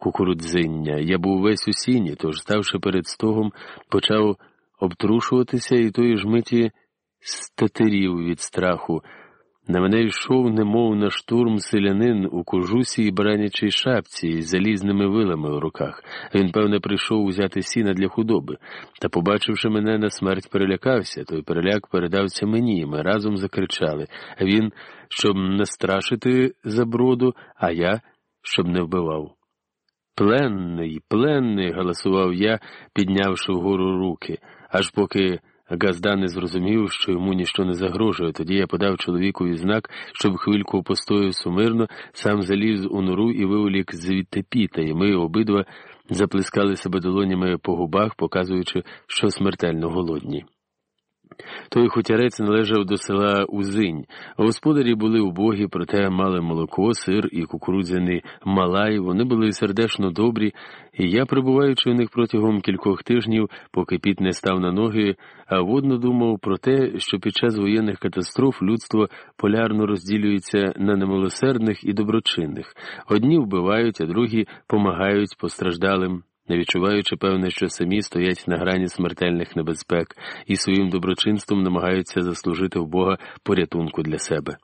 кукурудзиння. Я був весь у сіні, тож, ставши перед стогом, почав обтрушуватися і тої ж миті статерів від страху. На мене йшов, немов на штурм селянин у кожусі і баранячій шапці з залізними вилами у руках. Він, певне, прийшов узяти сіна для худоби, та, побачивши мене, на смерть перелякався. Той переляк передався мені, ми разом закричали. Він, щоб не страшити заброду, а я, щоб не вбивав. Пленний, пленний, галасував я, піднявши вгору руки, аж поки. Газда не зрозумів, що йому ніщо не загрожує. Тоді я подав чоловікові знак, щоб хвильку постояв сумирно, сам заліз у нору і виволік звідти піта, і ми обидва заплескали себе долонями по губах, показуючи, що смертельно голодні. Той хутярець належав до села Узинь. Господарі були убогі, проте мали молоко, сир і кукурудзяний малай. Вони були сердечно добрі, і я, перебуваючи у них протягом кількох тижнів, поки піт не став на ноги, а водно думав про те, що під час воєнних катастроф людство полярно розділюється на немилосердних і доброчинних. Одні вбивають, а другі помагають постраждалим не відчуваючи, певне, що самі стоять на грані смертельних небезпек і своїм доброчинством намагаються заслужити в Бога порятунку для себе.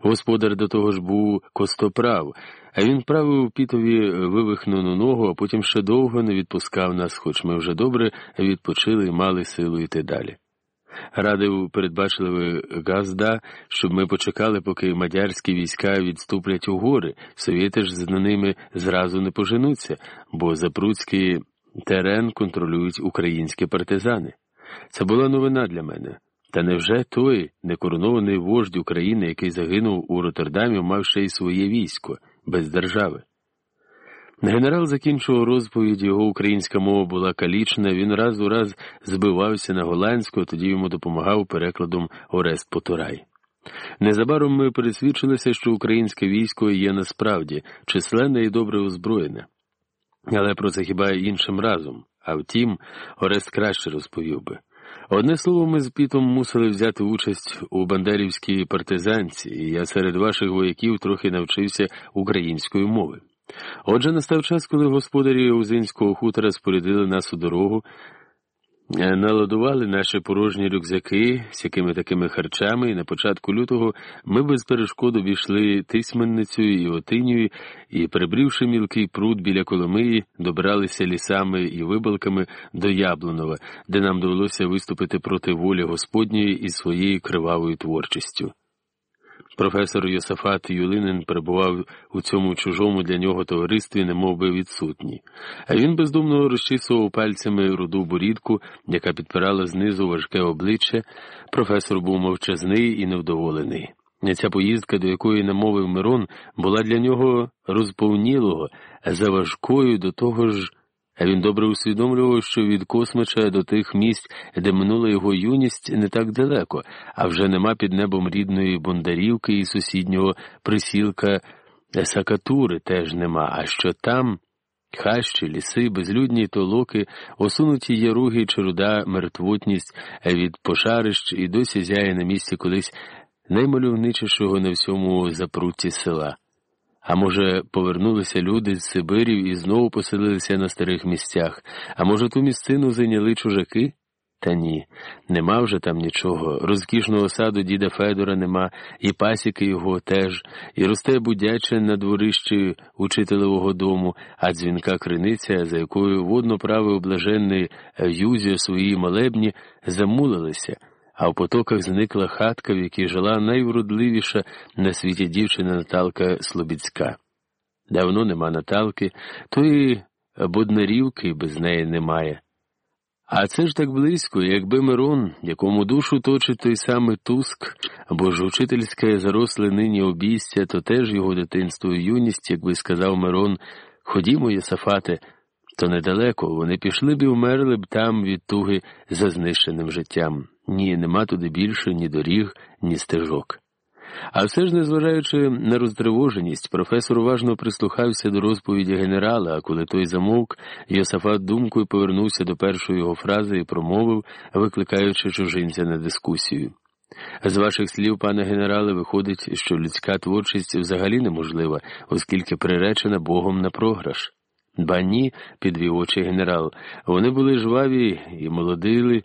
Господар до того ж був костоправ, а він правив пітові вивихнену ногу, а потім ще довго не відпускав нас, хоч ми вже добре відпочили і мали силу йти далі. Радив передбачливий Газда, щоб ми почекали, поки мадярські війська відступлять у гори, совєти ж з ними зразу не поженуться, бо Запруцький терен контролюють українські партизани. Це була новина для мене. Та невже той некоронований вождь України, який загинув у Роттердамі, мав ще й своє військо без держави? Генерал закінчував розповідь, його українська мова була калічна, він раз у раз збивався на голландську, тоді йому допомагав перекладом Орест Потурай. Незабаром ми пересвідчилися, що українське військо є насправді численне і добре озброєне. Але про це хіба іншим разом, а втім, Орест краще розповів би. Одне слово, ми з Пітом мусили взяти участь у бандерівській партизанці, і я серед ваших вояків трохи навчився української мови. Отже, настав час, коли господарі Узинського хутора спорядили нас у дорогу, е, наладували наші порожні рюкзаки з якими такими харчами, і на початку лютого ми без перешкод обійшли Тисменницю і Отинію, і, перебрівши мілкий пруд біля Коломиї, добралися лісами і вибалками до Яблунова, де нам довелося виступити проти волі Господньої із своєю кривавою творчістю. Професор Йосафат Юлинин перебував у цьому чужому для нього товаристві, немов би відсутній, а він бездумно розчісував пальцями руду борідку, яка підпирала знизу важке обличчя. Професор був мовчазний і невдоволений. Ця поїздка, до якої намовив Мирон, була для нього розповнілого, заважкою до того ж. А він добре усвідомлював, що від космича до тих місць, де минула його юність, не так далеко, а вже нема під небом рідної Бондарівки і сусіднього присілка Сакатури теж нема, а що там. Хащі, ліси, безлюдні толоки, осунуті яруги чи руда мертвотність від пошарищ і досі зяє на місці колись наймальовничішого на всьому запрутті села. А може, повернулися люди з Сибирів і знову поселилися на старих місцях, а може, ту місцину зайняли чужаки? Та ні, нема вже там нічого. Розкішного саду діда Федора нема, і пасіки його теж, і росте будяче на дворищі учителевого дому, а дзвінка криниця, за якою водно правив блаженний Юзі свої молебні, замулилися а в потоках зникла хатка, в якій жила найвродливіша на світі дівчина Наталка Слобідська. Давно нема Наталки, тої боднарівки без неї немає. А це ж так близько, якби Мирон, якому душу точить той самий Туск, або ж учительське заросле нині обійстя, то теж його дитинство і юність, якби сказав Мирон, ходімо, Єсафате, то недалеко вони пішли б і вмерли б там від туги за знищеним життям. Ні, нема туди більше ні доріг, ні стежок. А все ж, незважаючи на розтривоженість, професор уважно прислухався до розповіді генерала, а коли той замовк, Йосафат думкою повернувся до першої його фрази і промовив, викликаючи чужинця на дискусію. З ваших слів, пане генерале, виходить, що людська творчість взагалі неможлива, оскільки приречена Богом на програш. Ба ні, підвів очі генерал. Вони були жваві і молодили.